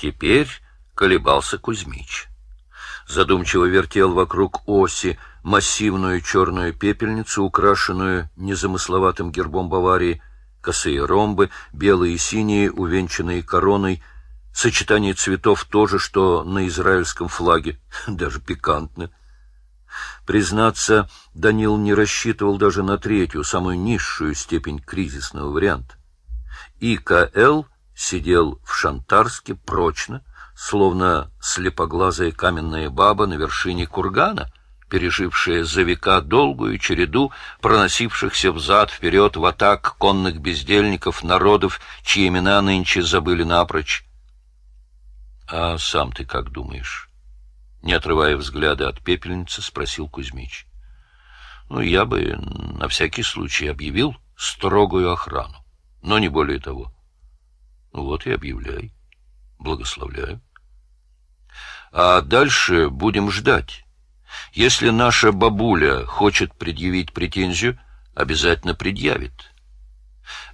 Теперь колебался Кузьмич. Задумчиво вертел вокруг оси массивную черную пепельницу, украшенную незамысловатым гербом Баварии, косые ромбы, белые и синие, увенчанные короной, сочетание цветов то же, что на израильском флаге, даже пикантно. Признаться, Данил не рассчитывал даже на третью, самую низшую степень кризисного варианта. ИКЛ сидел в Шантарске прочно, словно слепоглазая каменная баба на вершине кургана, пережившая за века долгую череду проносившихся взад-вперед в атак конных бездельников народов, чьи имена нынче забыли напрочь. — А сам ты как думаешь? Не отрывая взгляда от пепельницы, спросил Кузьмич. Ну, я бы на всякий случай объявил строгую охрану, но не более того. Вот и объявляй. Благословляю. А дальше будем ждать. Если наша бабуля хочет предъявить претензию, обязательно предъявит.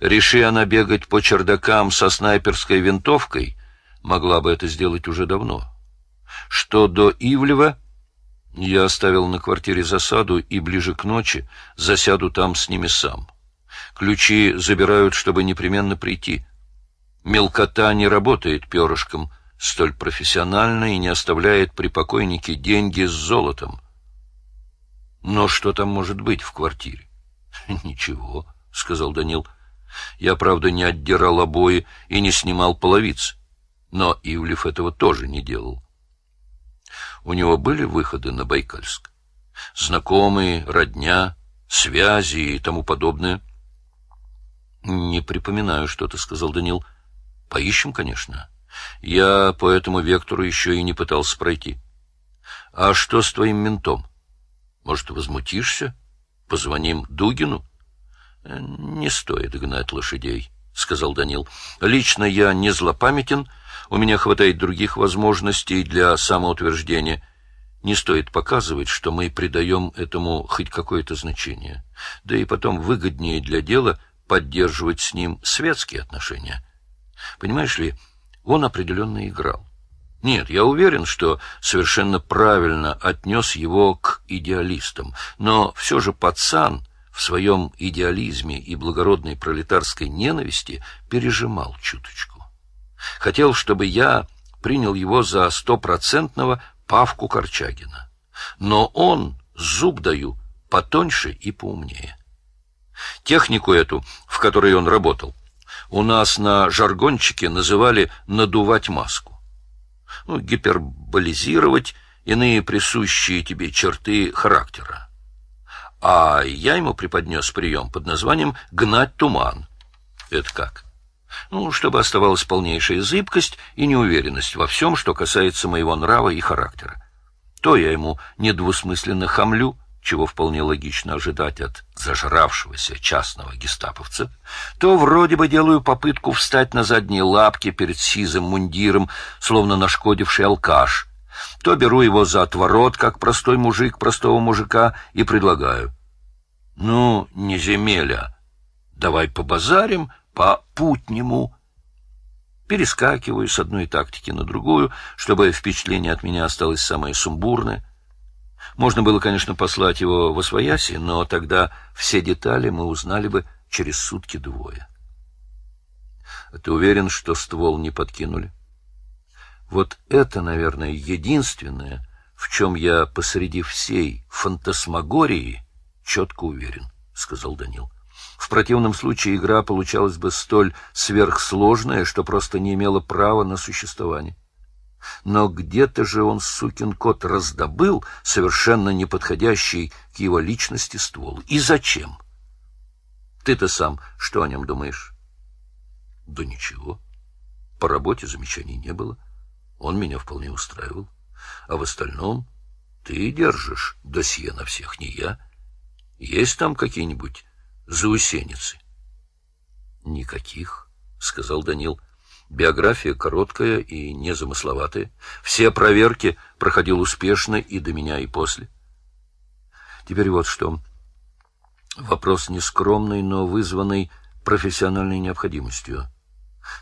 Реши она бегать по чердакам со снайперской винтовкой, могла бы это сделать уже давно. Что до Ивлева, я оставил на квартире засаду и ближе к ночи засяду там с ними сам. Ключи забирают, чтобы непременно прийти. Мелкота не работает перышком столь профессионально и не оставляет при покойнике деньги с золотом. Но что там может быть в квартире? Ничего, сказал Данил. Я, правда, не отдирал обои и не снимал половиц, но Ивлев этого тоже не делал. У него были выходы на Байкальск? Знакомые, родня, связи и тому подобное? Не припоминаю, что ты сказал, Данил. Поищем, конечно. Я по этому вектору еще и не пытался пройти. А что с твоим ментом? Может, возмутишься? Позвоним Дугину? Не стоит гнать лошадей, сказал Данил. Лично я не злопамятен, у меня хватает других возможностей для самоутверждения. Не стоит показывать, что мы придаем этому хоть какое-то значение. Да и потом выгоднее для дела поддерживать с ним светские отношения. Понимаешь ли, он определенно играл. Нет, я уверен, что совершенно правильно отнес его к идеалистам, но все же пацан в своем идеализме и благородной пролетарской ненависти пережимал чуточку. Хотел, чтобы я принял его за стопроцентного Павку Корчагина. Но он, зуб даю, потоньше и поумнее. Технику эту, в которой он работал, у нас на жаргончике называли «надувать маску». Ну, гиперболизировать иные присущие тебе черты характера. А я ему преподнес прием под названием «гнать туман». Это как? ну, чтобы оставалась полнейшая зыбкость и неуверенность во всем, что касается моего нрава и характера. То я ему недвусмысленно хамлю, чего вполне логично ожидать от зажравшегося частного гестаповца, то вроде бы делаю попытку встать на задние лапки перед сизым мундиром, словно нашкодивший алкаш, то беру его за отворот, как простой мужик простого мужика, и предлагаю. Ну, не земеля, давай побазарим, по-путнему. Перескакиваю с одной тактики на другую, чтобы впечатление от меня осталось самое сумбурное. Можно было, конечно, послать его в Освояси, но тогда все детали мы узнали бы через сутки двое. Ты уверен, что ствол не подкинули? Вот это, наверное, единственное, в чем я посреди всей фантасмагории четко уверен, — сказал Данил. В противном случае игра получалась бы столь сверхсложная, что просто не имела права на существование. Но где-то же он, сукин кот, раздобыл совершенно неподходящий к его личности ствол. И зачем? Ты-то сам что о нем думаешь? Да ничего. По работе замечаний не было. Он меня вполне устраивал. А в остальном ты держишь досье на всех, не я. Есть там какие-нибудь заусеницы? — Никаких, — сказал Данил. Биография короткая и незамысловатая. Все проверки проходил успешно и до меня, и после. Теперь вот что. Вопрос нескромный, но вызванный профессиональной необходимостью.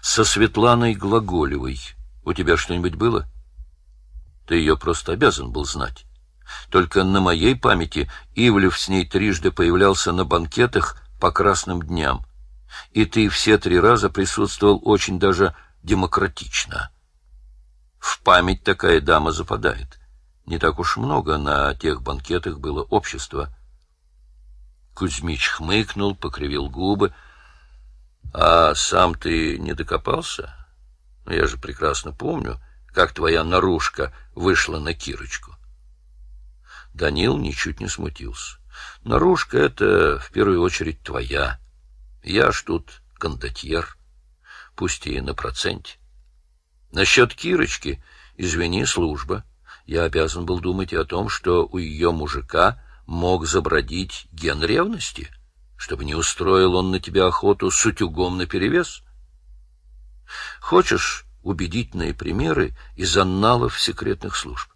Со Светланой Глаголевой У тебя что-нибудь было? Ты ее просто обязан был знать. Только на моей памяти Ивлев с ней трижды появлялся на банкетах по красным дням. И ты все три раза присутствовал очень даже демократично. В память такая дама западает. Не так уж много на тех банкетах было общества. Кузьмич хмыкнул, покривил губы. — А сам ты не докопался? Я же прекрасно помню, как твоя наружка вышла на Кирочку. Данил ничуть не смутился. Наружка — это в первую очередь твоя. Я ж тут кондотьер, пусть и на проценте. Насчет Кирочки, извини, служба. Я обязан был думать и о том, что у ее мужика мог забродить ген ревности, чтобы не устроил он на тебя охоту с утюгом наперевес. Хочешь убедительные примеры из анналов секретных служб?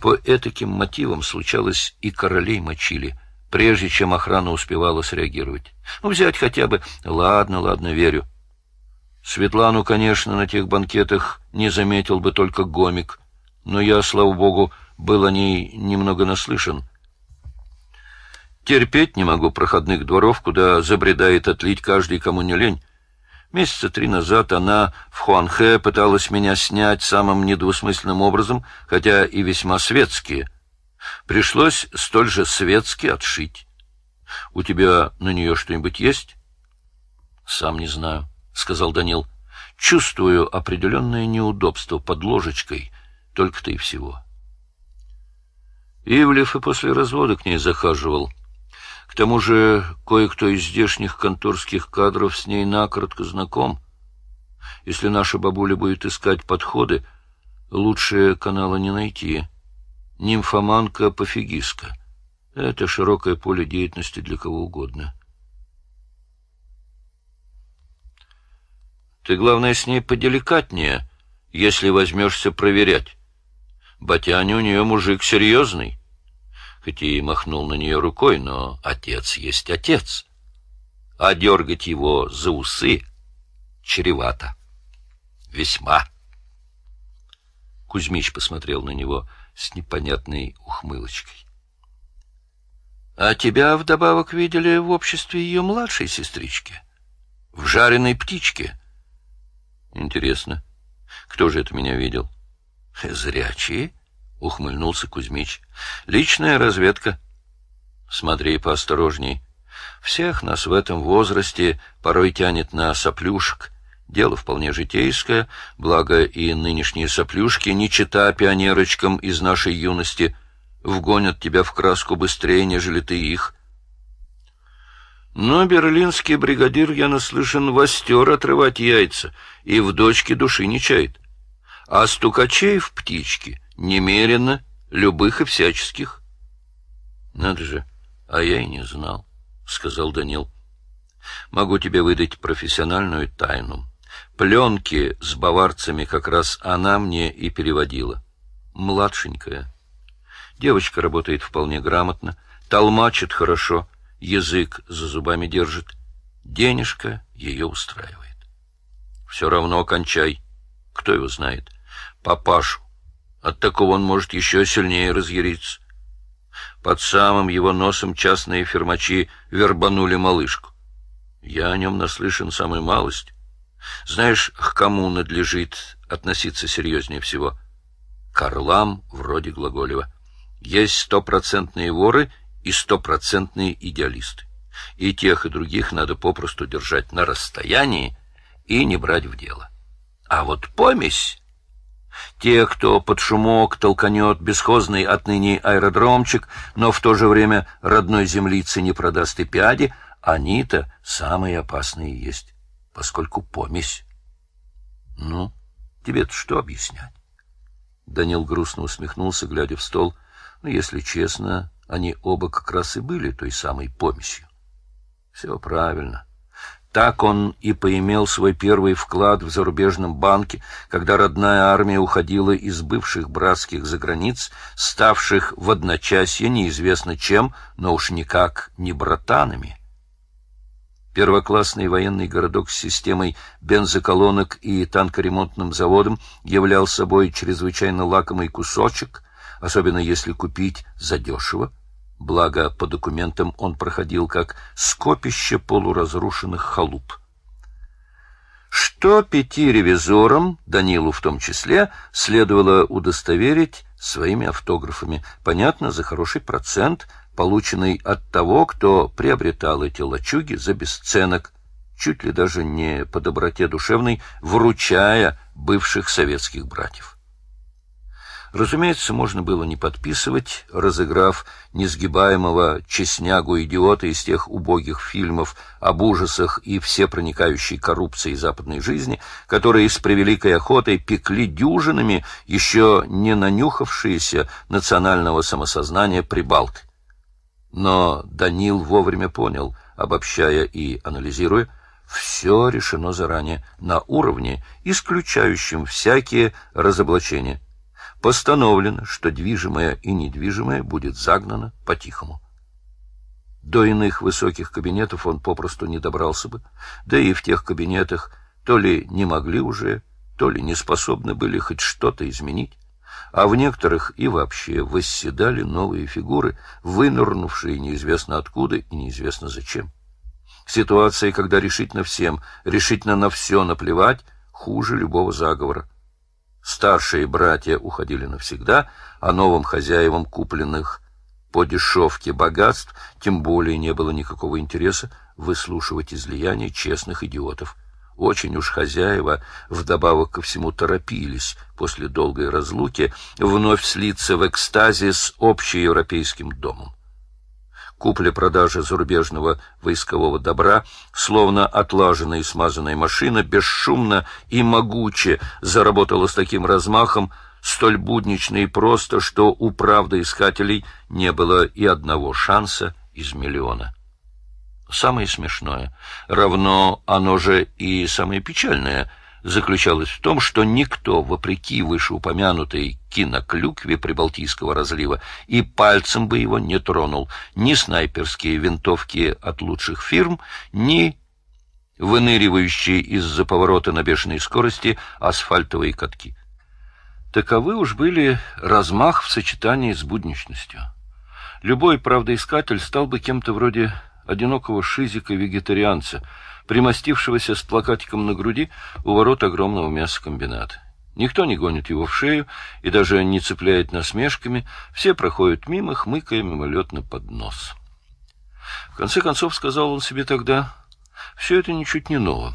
По этаким мотивам случалось и королей мочили, прежде чем охрана успевала среагировать. Ну, взять хотя бы... Ладно, ладно, верю. Светлану, конечно, на тех банкетах не заметил бы только гомик, но я, слава богу, был о ней немного наслышан. Терпеть не могу проходных дворов, куда забредает отлить каждый, кому не лень. Месяца три назад она в Хуанхэ пыталась меня снять самым недвусмысленным образом, хотя и весьма светские. Пришлось столь же светски отшить. У тебя на нее что-нибудь есть? — Сам не знаю, — сказал Данил. — Чувствую определенное неудобство под ложечкой, только-то и всего. Ивлев и после развода к ней захаживал — к тому же кое-кто из здешних конторских кадров с ней накоротко знаком. Если наша бабуля будет искать подходы, лучше канала не найти. Нимфоманка-пофигистка. Это широкое поле деятельности для кого угодно. Ты, главное, с ней поделикатнее, если возьмешься проверять. Батяня у нее мужик серьезный хоть и махнул на нее рукой, но отец есть отец. А дергать его за усы чревато. Весьма. Кузьмич посмотрел на него с непонятной ухмылочкой. — А тебя вдобавок видели в обществе ее младшей сестрички? В жареной птичке? — Интересно, кто же это меня видел? — Зрячие? — ухмыльнулся Кузьмич. — Личная разведка. Смотри поосторожней. Всех нас в этом возрасте порой тянет на соплюшек. Дело вполне житейское, благо и нынешние соплюшки, не чита пионерочкам из нашей юности, вгонят тебя в краску быстрее, нежели ты их. Но берлинский бригадир, я наслышан, востер отрывать яйца и в дочке души не чает. А стукачей в птички — Немерено, любых и всяческих. — Надо же, а я и не знал, — сказал Данил. — Могу тебе выдать профессиональную тайну. Пленки с баварцами как раз она мне и переводила. Младшенькая. Девочка работает вполне грамотно, толмачит хорошо, язык за зубами держит. Денежка ее устраивает. Все равно кончай. Кто его знает? Папашу от такого он может еще сильнее разъяриться. Под самым его носом частные фермачи вербанули малышку. Я о нем наслышан самой малость. Знаешь, к кому надлежит относиться серьезнее всего? К орлам вроде Глаголева. Есть стопроцентные воры и стопроцентные идеалисты. И тех, и других надо попросту держать на расстоянии и не брать в дело. А вот помесь те, кто под шумок толканет бесхозный отныне аэродромчик, но в то же время родной землице не продаст и пяди, они-то самые опасные есть, поскольку помесь. Ну, тебе-то что объяснять? Данил грустно усмехнулся, глядя в стол. Ну, если честно, они оба как раз и были той самой помесью. Все правильно. Так он и поимел свой первый вклад в зарубежном банке, когда родная армия уходила из бывших братских заграниц, ставших в одночасье неизвестно чем, но уж никак не братанами. Первоклассный военный городок с системой бензоколонок и танкоремонтным заводом являл собой чрезвычайно лакомый кусочек, особенно если купить задешево. Благо, по документам он проходил как скопище полуразрушенных халуп. Что пяти ревизорам, Данилу в том числе, следовало удостоверить своими автографами, понятно, за хороший процент, полученный от того, кто приобретал эти лачуги за бесценок, чуть ли даже не по доброте душевной, вручая бывших советских братьев. Разумеется, можно было не подписывать, разыграв несгибаемого честнягу-идиота из тех убогих фильмов об ужасах и всепроникающей коррупции западной жизни, которые с превеликой охотой пекли дюжинами еще не нанюхавшиеся национального самосознания прибалты. Но Данил вовремя понял, обобщая и анализируя, все решено заранее, на уровне, исключающем всякие разоблачения – постановлено, что движимое и недвижимое будет загнано по-тихому. До иных высоких кабинетов он попросту не добрался бы, да и в тех кабинетах то ли не могли уже, то ли не способны были хоть что-то изменить, а в некоторых и вообще восседали новые фигуры, вынырнувшие неизвестно откуда и неизвестно зачем. Ситуация, когда решительно всем, решительно на все наплевать, хуже любого заговора. Старшие братья уходили навсегда, а новым хозяевам купленных по дешевке богатств тем более не было никакого интереса выслушивать излияния честных идиотов. Очень уж хозяева вдобавок ко всему торопились после долгой разлуки вновь слиться в экстазе с общеевропейским домом купля-продажа зарубежного войскового добра, словно отлаженная и смазанная машина, бесшумно и могуче заработала с таким размахом, столь буднично и просто, что у правдоискателей не было и одного шанса из миллиона. Самое смешное, равно оно же и самое печальное — заключалась в том, что никто, вопреки вышеупомянутой киноклюкве Прибалтийского разлива, и пальцем бы его не тронул ни снайперские винтовки от лучших фирм, ни выныривающие из-за поворота на бешеной скорости асфальтовые катки. Таковы уж были размах в сочетании с будничностью. Любой правдоискатель стал бы кем-то вроде одинокого шизика-вегетарианца — примостившегося с плакатиком на груди у ворот огромного мясокомбината. Никто не гонит его в шею и даже не цепляет насмешками, все проходят мимо, хмыкая мимолетно под нос. В конце концов, сказал он себе тогда, все это ничуть не ново.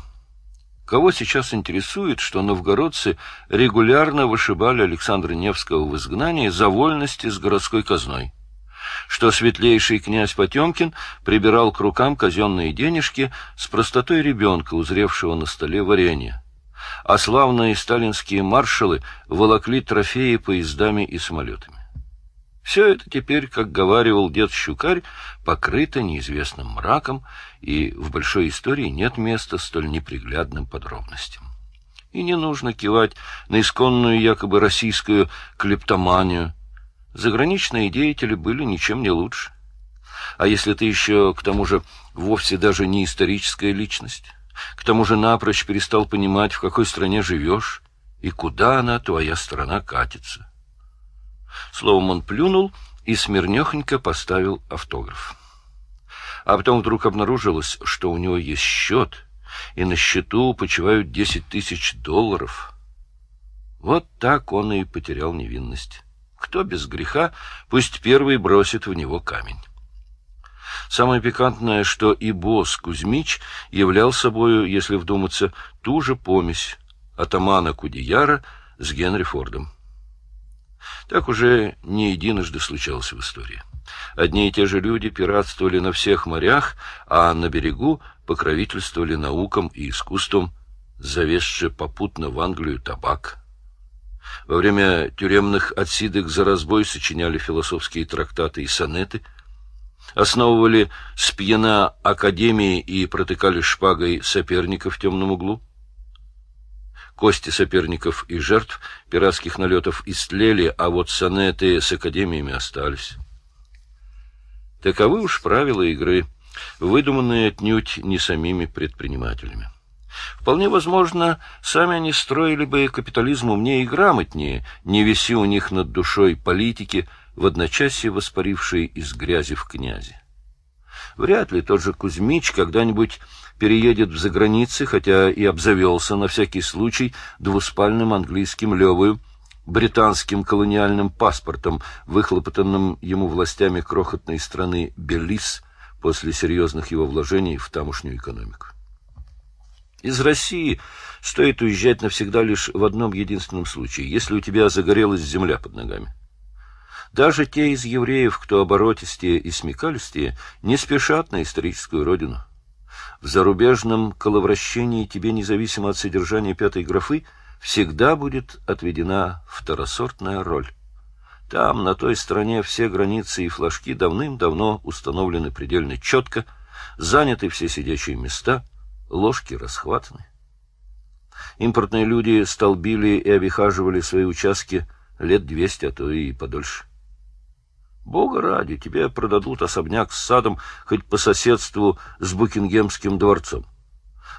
Кого сейчас интересует, что новгородцы регулярно вышибали Александра Невского в изгнании за вольности с городской казной? Что светлейший князь Потемкин прибирал к рукам казенные денежки с простотой ребенка, узревшего на столе варенье, а славные сталинские маршалы волокли трофеи поездами и самолетами. Все это теперь, как говаривал дед Щукарь, покрыто неизвестным мраком, и в большой истории нет места столь неприглядным подробностям. И не нужно кивать на исконную якобы российскую клептоманию – Заграничные деятели были ничем не лучше. А если ты еще, к тому же, вовсе даже не историческая личность, к тому же напрочь перестал понимать, в какой стране живешь и куда она, твоя страна, катится. Словом, он плюнул и смирнехонько поставил автограф. А потом вдруг обнаружилось, что у него есть счет, и на счету почивают десять тысяч долларов. Вот так он и потерял невинность. Кто без греха, пусть первый бросит в него камень. Самое пикантное, что и босс Кузьмич являл собою, если вдуматься, ту же помесь атамана Кудеяра с Генри Фордом. Так уже не единожды случалось в истории. Одни и те же люди пиратствовали на всех морях, а на берегу покровительствовали наукам и искусствам, завезши попутно в Англию табак, во время тюремных отсидок за разбой сочиняли философские трактаты и сонеты, основывали спьяна академии и протыкали шпагой соперников в темном углу. Кости соперников и жертв пиратских налетов истлели, а вот сонеты с академиями остались. Таковы уж правила игры. выдуманные отнюдь не самими предпринимателями. Вполне возможно, сами они строили бы капитализм умнее и грамотнее, не виси у них над душой политики, в одночасье воспарившие из грязи в князи. Вряд ли тот же Кузьмич когда-нибудь переедет в заграницы, хотя и обзавелся на всякий случай двуспальным английским левую, британским колониальным паспортом, выхлопотанным ему властями крохотной страны Белиз после серьезных его вложений в тамошнюю экономику. Из России стоит уезжать навсегда лишь в одном единственном случае, если у тебя загорелась земля под ногами. Даже те из евреев, кто оборотистее и смекалистее, не спешат на историческую родину. В зарубежном коловращении тебе, независимо от содержания пятой графы, всегда будет отведена второсортная роль. Там, на той стороне, все границы и флажки давным-давно установлены предельно четко, заняты все сидячие места — ложки расхватаны. Импортные люди столбили и обихаживали свои участки лет двести, а то и подольше. Бога ради, тебе продадут особняк с садом хоть по соседству с Букингемским дворцом.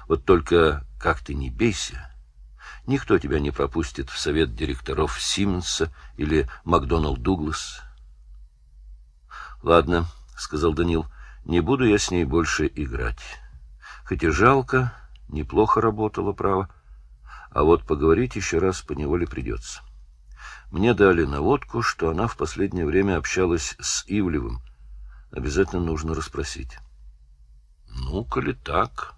Вот только как ты не бейся, никто тебя не пропустит в совет директоров Сименса или Макдоналд Дуглас. — Ладно, — сказал Данил, — не буду я с ней больше играть. Хоть и жалко, неплохо работала, право. А вот поговорить еще раз по неволе придется. Мне дали наводку, что она в последнее время общалась с Ивлевым. Обязательно нужно расспросить. Ну, коли так,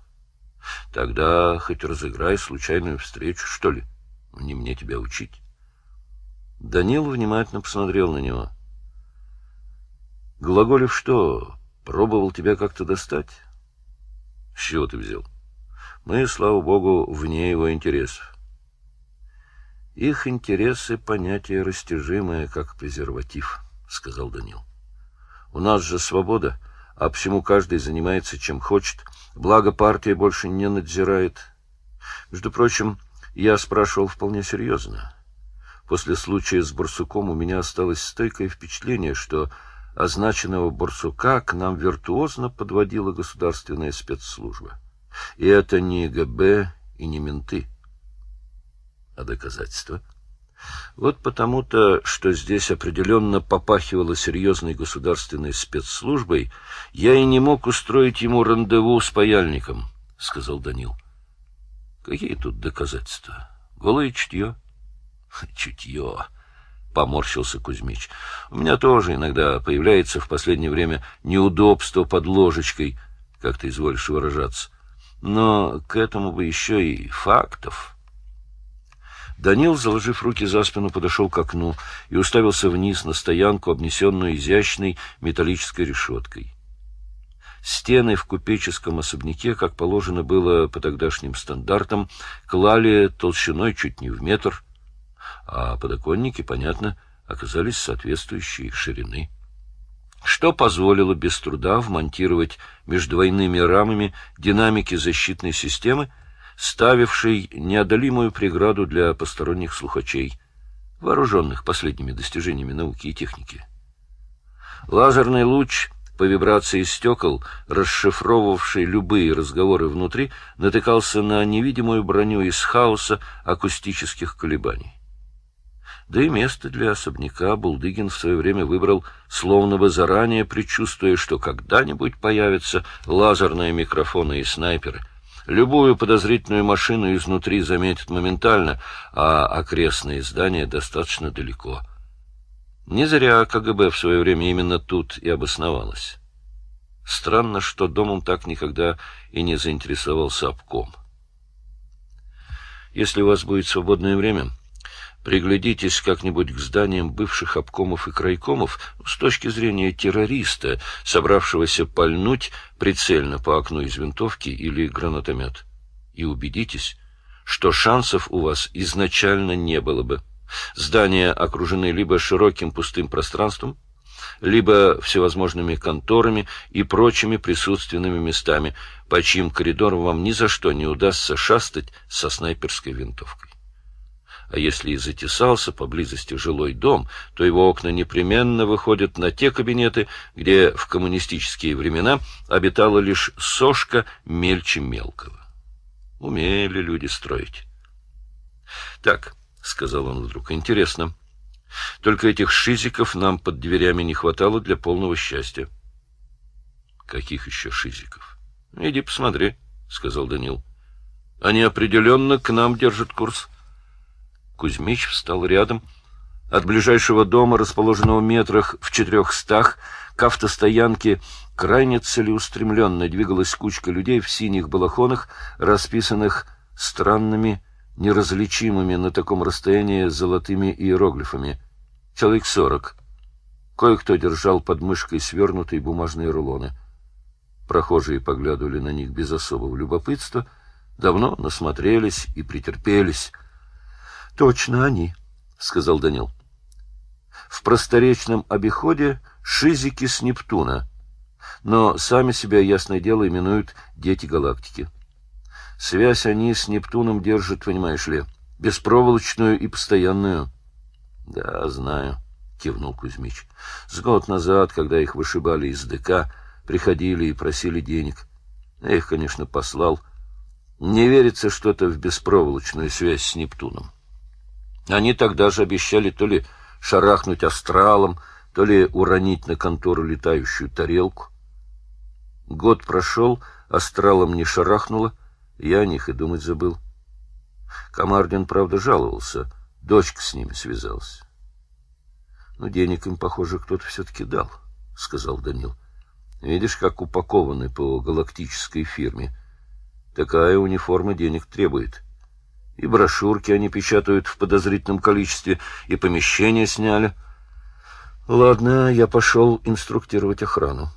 тогда хоть разыграй случайную встречу, что ли. Не мне тебя учить. Данил внимательно посмотрел на него. Глаголев что, пробовал тебя как-то достать? С чего ты взял? Мы, слава богу, вне его интересов. Их интересы — понятие растяжимое, как презерватив, — сказал Данил. У нас же свобода, а всему каждый занимается чем хочет, благо партия больше не надзирает. Между прочим, я спрашивал вполне серьезно. После случая с Барсуком у меня осталось стойкое впечатление, что означенного Барсука к нам виртуозно подводила государственная спецслужба. И это не ГБ и не менты. А доказательства? Вот потому-то, что здесь определенно попахивало серьезной государственной спецслужбой, я и не мог устроить ему рандеву с паяльником, — сказал Данил. — Какие тут доказательства? Голое чутье? — Чутье! Поморщился Кузьмич. У меня тоже иногда появляется в последнее время неудобство под ложечкой, как ты изволишь выражаться. Но к этому бы еще и фактов. Данил, заложив руки за спину, подошел к окну и уставился вниз на стоянку, обнесенную изящной металлической решеткой. Стены в купеческом особняке, как положено было по тогдашним стандартам, клали толщиной чуть не в метр — а подоконники, понятно, оказались соответствующей ширины, что позволило без труда вмонтировать между двойными рамами динамики защитной системы, ставившей неодолимую преграду для посторонних слухачей, вооруженных последними достижениями науки и техники. Лазерный луч по вибрации стекол, расшифровывавший любые разговоры внутри, натыкался на невидимую броню из хаоса акустических колебаний. Да и место для особняка Булдыгин в свое время выбрал, словно бы заранее предчувствуя, что когда-нибудь появятся лазерные микрофоны и снайперы. Любую подозрительную машину изнутри заметят моментально, а окрестные здания достаточно далеко. Не зря КГБ в свое время именно тут и обосновалось. Странно, что домом так никогда и не заинтересовался обком. Если у вас будет свободное время, Приглядитесь как-нибудь к зданиям бывших обкомов и крайкомов с точки зрения террориста, собравшегося пальнуть прицельно по окну из винтовки или гранатомет. И убедитесь, что шансов у вас изначально не было бы. Здания окружены либо широким пустым пространством, либо всевозможными конторами и прочими присутственными местами, по чьим коридорам вам ни за что не удастся шастать со снайперской винтовкой. А если и затесался поблизости жилой дом, то его окна непременно выходят на те кабинеты, где в коммунистические времена обитала лишь сошка мельче мелкого. Умели люди строить. Так, — сказал он вдруг, — интересно. Только этих шизиков нам под дверями не хватало для полного счастья. Каких еще шизиков? Иди посмотри, — сказал Данил. Они определенно к нам держат курс. Кузьмич встал рядом. От ближайшего дома, расположенного метрах в четырехстах, к автостоянке крайне целеустремленно двигалась кучка людей в синих балахонах, расписанных странными, неразличимыми на таком расстоянии золотыми иероглифами. Человек сорок. Кое-кто держал под мышкой свернутые бумажные рулоны. Прохожие поглядывали на них без особого любопытства, давно насмотрелись и претерпелись — Точно они, сказал Данил. В просторечном обиходе шизики с Нептуна, но сами себя ясное дело именуют дети галактики. Связь они с Нептуном держат, понимаешь ли, беспроволочную и постоянную. Да, знаю, кивнул Кузьмич. С год назад, когда их вышибали из ДК, приходили и просили денег. Я их, конечно, послал. Не верится что-то в беспроволочную связь с Нептуном. Они тогда же обещали то ли шарахнуть астралом, то ли уронить на контору летающую тарелку. Год прошел, астралом не шарахнуло, я о них и думать забыл. Комардин, правда, жаловался, дочка с ними связалась. — Ну, денег им, похоже, кто-то все-таки дал, — сказал Данил. — Видишь, как упакованы по галактической фирме. Такая униформа денег требует. — и брошюрки они печатают в подозрительном количестве, и помещения сняли. Ладно, я пошел инструктировать охрану.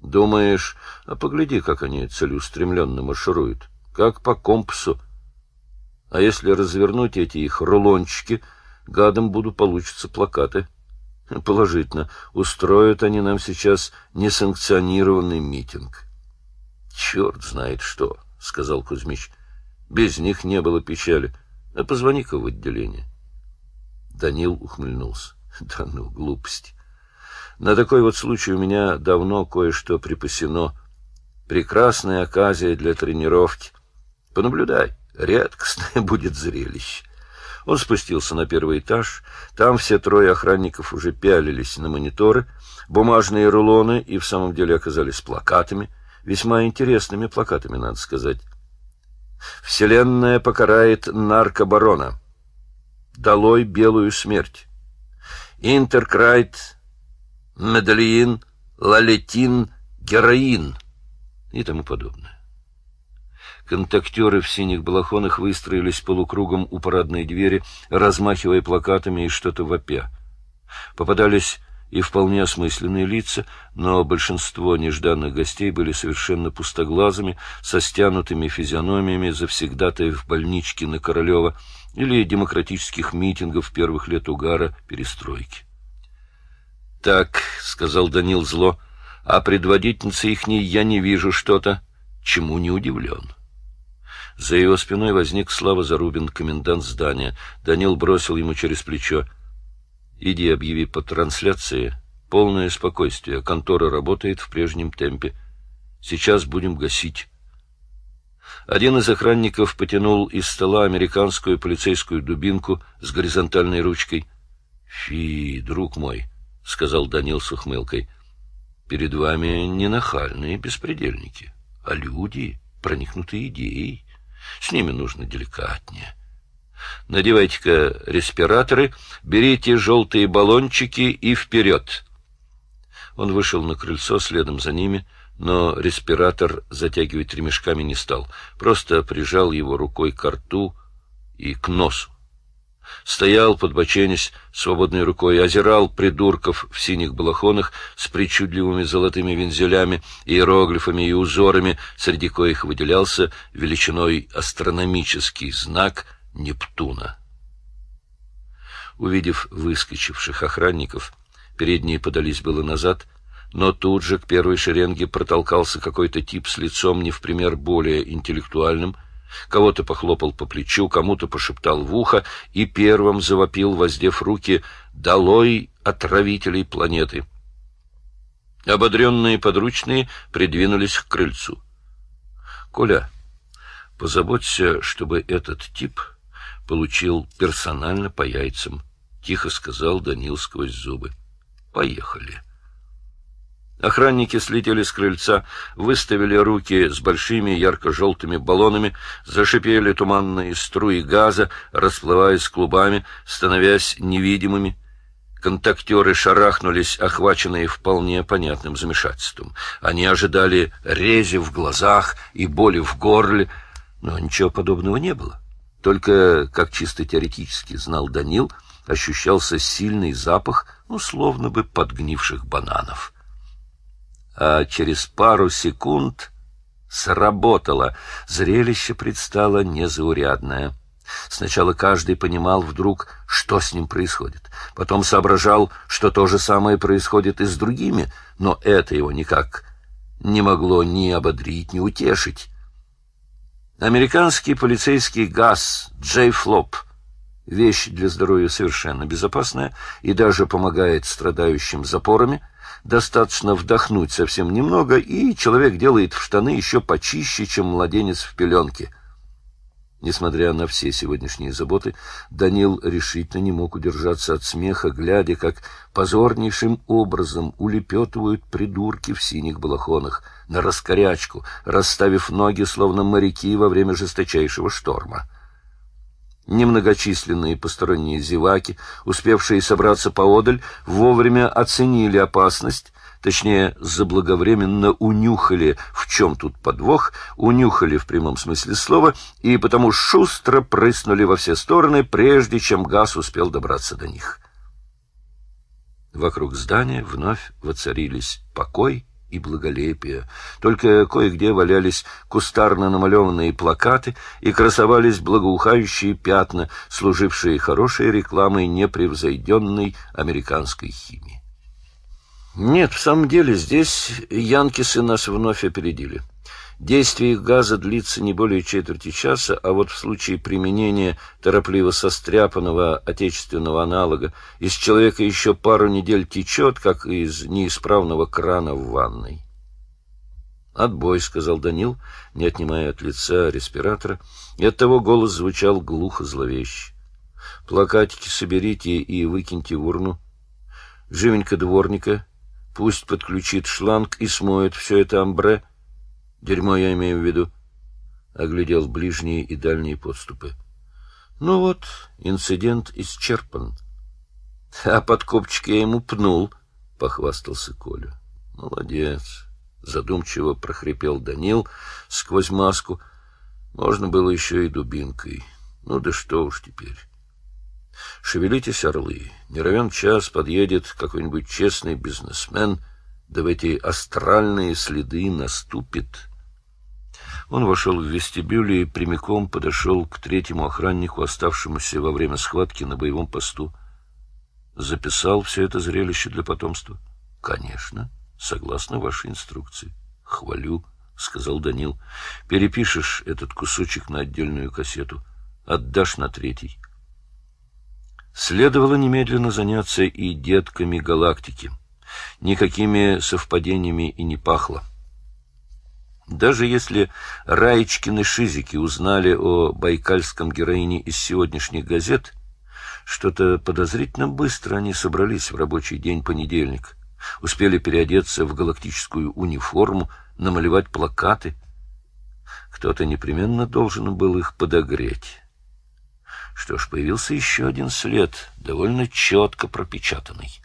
Думаешь, а погляди, как они целеустремленно маршируют, как по компасу. А если развернуть эти их рулончики, гадом будут получиться плакаты. Положительно, устроят они нам сейчас несанкционированный митинг. — Черт знает что, — сказал Кузьмич. — без них не было печали. А позвони-ка в отделение. Данил ухмыльнулся. Да ну, глупость. На такой вот случай у меня давно кое-что припасено. Прекрасная оказия для тренировки. Понаблюдай, редкостное будет зрелище. Он спустился на первый этаж. Там все трое охранников уже пялились на мониторы. Бумажные рулоны и в самом деле оказались плакатами. Весьма интересными плакатами, надо сказать. Вселенная покарает наркобарона. Долой белую смерть. Интеркрайт, медальин, лалетин, героин и тому подобное. Контактеры в синих балахонах выстроились полукругом у парадной двери, размахивая плакатами и что-то вопя. Попадались и вполне осмысленные лица, но большинство нежданных гостей были совершенно пустоглазыми, со стянутыми физиономиями завсегдатаев больнички на Королева или демократических митингов первых лет угара перестройки. «Так», — сказал Данил зло, — «а предводительницы ихней я не вижу что-то, чему не удивлен». За его спиной возник Слава Зарубин, комендант здания. Данил бросил ему через плечо — Иди объяви по трансляции полное спокойствие. Контора работает в прежнем темпе. Сейчас будем гасить. Один из охранников потянул из стола американскую полицейскую дубинку с горизонтальной ручкой. «Фи, друг мой», — сказал Данил с ухмылкой, — «перед вами не нахальные беспредельники, а люди, проникнутые идеей. С ними нужно деликатнее». Надевайте-ка респираторы, берите желтые баллончики и вперед. Он вышел на крыльцо следом за ними, но респиратор затягивать ремешками не стал, просто прижал его рукой к рту и к носу. Стоял, подбоченясь, свободной рукой, озирал придурков в синих балахонах с причудливыми золотыми вензелями, иероглифами и узорами, среди коих выделялся величиной астрономический знак — Нептуна. Увидев выскочивших охранников, передние подались было назад, но тут же к первой шеренге протолкался какой-то тип с лицом не в пример более интеллектуальным, Кого-то похлопал по плечу, кому-то пошептал в ухо и первым завопил, воздев руки, «Долой отравителей планеты!» Ободренные подручные придвинулись к крыльцу. «Коля, позаботься, чтобы этот тип получил персонально по яйцам», — тихо сказал Данил сквозь зубы. «Поехали». Охранники слетели с крыльца, выставили руки с большими ярко-желтыми баллонами, зашипели туманные струи газа, расплываясь клубами, становясь невидимыми. Контактеры шарахнулись, охваченные вполне понятным замешательством. Они ожидали рези в глазах и боли в горле, но ничего подобного не было. Только, как чисто теоретически знал Данил, ощущался сильный запах, ну, словно бы подгнивших бананов а через пару секунд сработало. Зрелище предстало незаурядное. Сначала каждый понимал вдруг, что с ним происходит. Потом соображал, что то же самое происходит и с другими, но это его никак не могло ни ободрить, ни утешить. Американский полицейский газ Джей Флоп — вещь для здоровья совершенно безопасная и даже помогает страдающим запорами — Достаточно вдохнуть совсем немного, и человек делает в штаны еще почище, чем младенец в пеленке. Несмотря на все сегодняшние заботы, Данил решительно не мог удержаться от смеха, глядя, как позорнейшим образом улепетывают придурки в синих балахонах на раскорячку, расставив ноги, словно моряки во время жесточайшего шторма. Немногочисленные посторонние зеваки, успевшие собраться поодаль, вовремя оценили опасность, точнее, заблаговременно унюхали, в чем тут подвох, унюхали в прямом смысле слова, и потому шустро прыснули во все стороны, прежде чем газ успел добраться до них. Вокруг здания вновь воцарились покой и благолепия. Только кое-где валялись кустарно намалеванные плакаты и красовались благоухающие пятна, служившие хорошей рекламой непревзойденной американской химии. Нет, в самом деле, здесь янкисы нас вновь опередили. Действие их газа длится не более четверти часа, а вот в случае применения торопливо состряпанного отечественного аналога из человека еще пару недель течет, как из неисправного крана в ванной. «Отбой», — сказал Данил, не отнимая от лица респиратора, и оттого голос звучал глухо зловеще. «Плакатики соберите и выкиньте в урну. Живенько дворника, пусть подключит шланг и смоет все это амбре». Дерьмо я имею в виду. Оглядел ближние и дальние подступы. Ну вот, инцидент исчерпан. А подкопчик я ему пнул, похвастался Коля. Молодец. Задумчиво прохрипел Данил сквозь маску. Можно было еще и дубинкой. Ну да что уж теперь. Шевелитесь, орлы. Не равен час подъедет какой-нибудь честный бизнесмен, да в эти астральные следы наступит. Он вошел в вестибюль и прямиком подошел к третьему охраннику, оставшемуся во время схватки на боевом посту. Записал все это зрелище для потомства? — Конечно, согласно вашей инструкции. — Хвалю, — сказал Данил. — Перепишешь этот кусочек на отдельную кассету. Отдашь на третий. Следовало немедленно заняться и детками галактики. Никакими совпадениями и не пахло. Даже если Раечкины шизики узнали о байкальском героине из сегодняшних газет, что-то подозрительно быстро они собрались в рабочий день понедельник, успели переодеться в галактическую униформу, намалевать плакаты. Кто-то непременно должен был их подогреть. Что ж, появился еще один след, довольно четко пропечатанный —